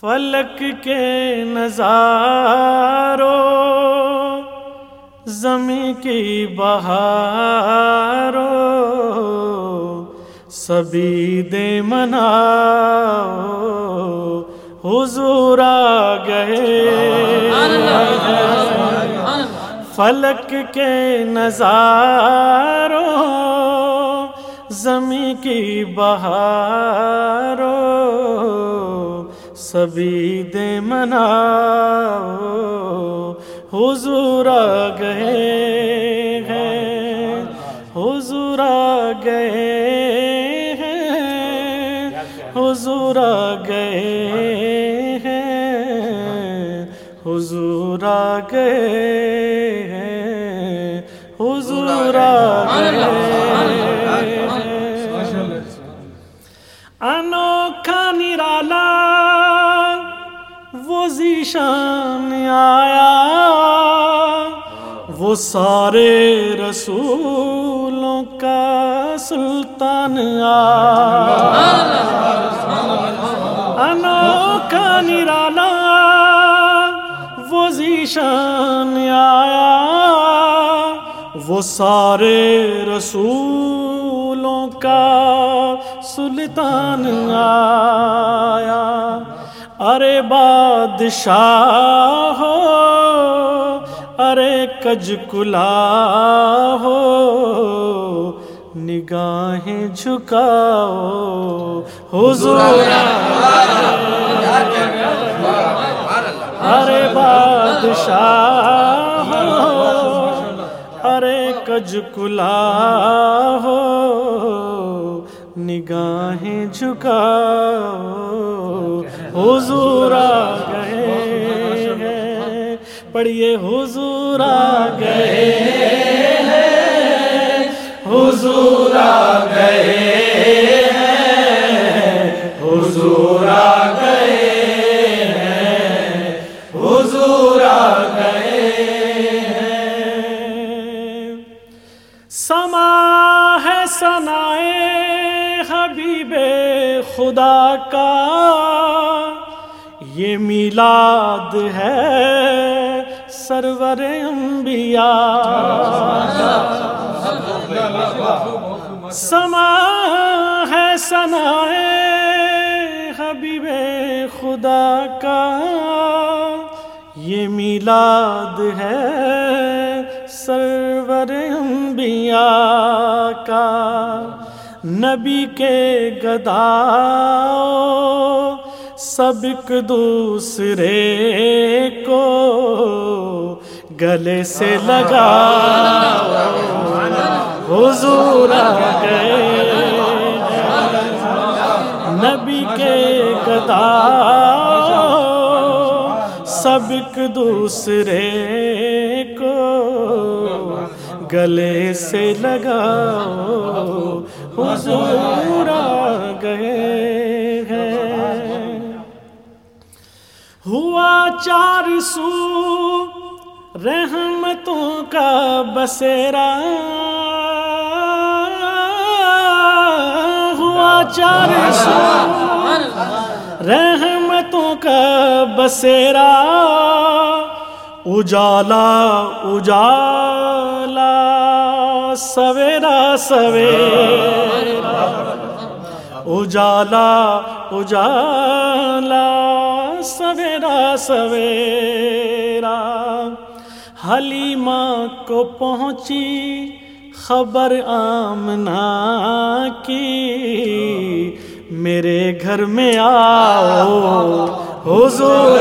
فلک کے نظارو زمیں کی بہارو سبھی دے منا حضور آ گئے۔ فلک کے نظارو زمیں کی بہارو سبھی دے منا حضور آ گئے ہیں، حضور آ گئے ہیں، حضور آ گئے ہیں، حضور آ گئے ہیں، حضور آ گئے وہ ذیشان آیا۔ وہ سارے رسولوں کا سلطان آیا۔ انوکھا نرالا وہ ذیشان آیا۔ وہ سارے رسولوں کا سلطان آیا۔ ارے بادشاہ ہو، ارے کج کلا ہو، نگاہیں جھکاؤ، حضور ارے بادشاہ ہو، ارے کج کلا ہو، نگاہیں جھکاؤ حضور آ گئے ہیں۔ پڑھیے، حضور آ گئے ہیں۔ حضور آ گئے ہیں۔ حضور آ گئے ہیں۔ حضور آ گئے ہیں۔ سما ہے سنائے حبیب خدا کا یہ میلاد ہے سرور انبیاء۔ سما ہے سنائے حبیب خدا کا۔ یہ میلاد ہے سرور انبیاء کا۔ نبی کے گداؤ سب ایک دوسرے کو گلے سے لگا حضور آ گئے۔ نبی کے گداؤ سب ایک دوسرے کو گلے سے لگاؤ۔ حضور آ ہوا چار سو رحمتوں کا بسیرا ہوا چار سو رحمتوں کا بسیرا اجالا اجالا، سویرا سویرا اجالا اجالا۔ سویرا سویرا۔ حلیمہ کو پہنچی، خبر آمنا کی۔ میرے گھر میں آؤ، حضور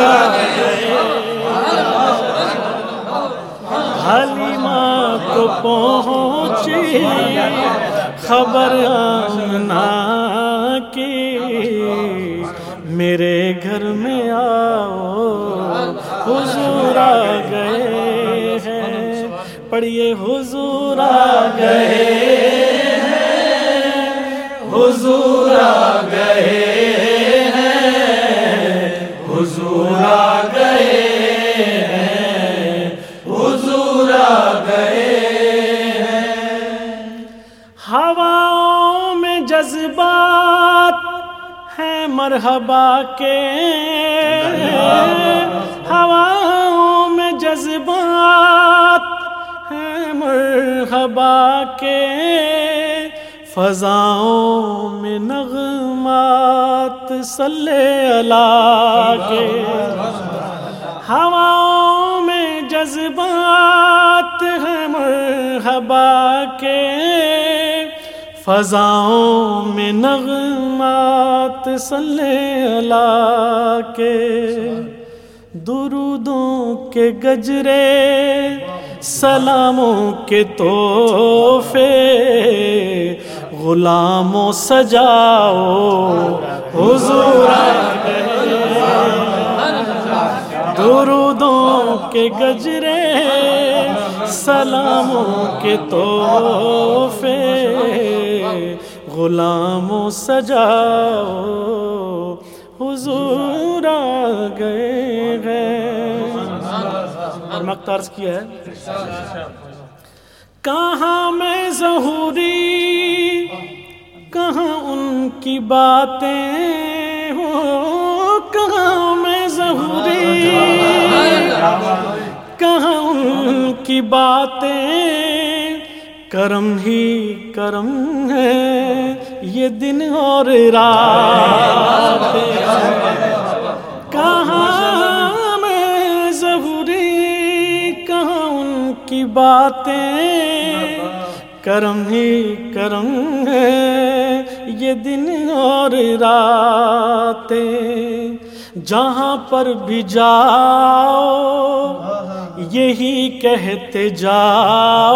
حلیمہ کو پہنچی، خبر آمنا کی۔ میرے گھر میں آؤ، حضور آ گئے ہیں۔ پڑھیے، حضور آ گئے ہیں۔ حضور آ گئے ہیں۔ حضور مرحبا کے ہواؤں میں جذبات ہیں، مرحبا کے فضاؤں میں نغمات صلی اللہ کے ہواؤں میں جذبات ہیں، مرحبا فضاؤں میں نغمات صلی اللہ کے درودوں کے گجرے، سلاموں کے تحفے، غلاموں سجاؤ، حضور درودوں کے گجرے، سلاموں کے تحفے غلاموں سجاؤ، حضور آ گئے گئے اور مختارز کیا ہے۔ کہاں میں ظہوری، کہاں ان کی باتیں ہو، کہاں میں ظہوری، کہاں ان کی باتیں کرم ہی کرم ہے، یہ دن اور رات کہاں میں ضروری، کہاں ان کی باتیں؟ کرم ہی کرم ہے، یہ دن اور راتیں۔ جہاں پر بھی جاؤ یہی کہتے جاؤ،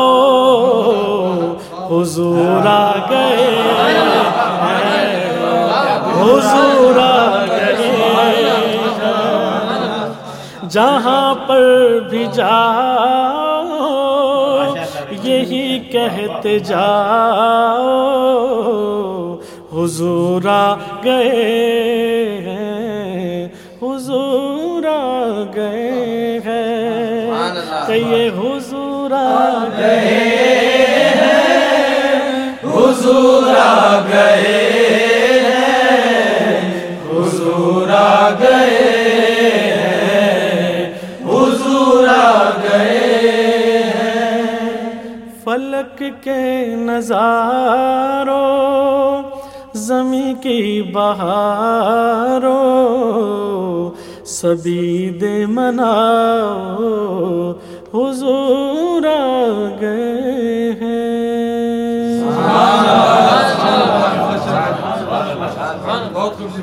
حضور آ گئے۔ حضور آ گئے۔ جہاں پر بھی جاؤ، یہی کہتے جاؤ، حضور آ گئے۔ ہیں حضور آ گئے۔ ہیں کہ یہ حضور آ گئے حضور آ گئے حضور آ گئے حضور آ گئے فلک کے نظاروں زمیں کی بہاروں سبھی دے مناؤ حضور آ گئے ہیں بہت خوشی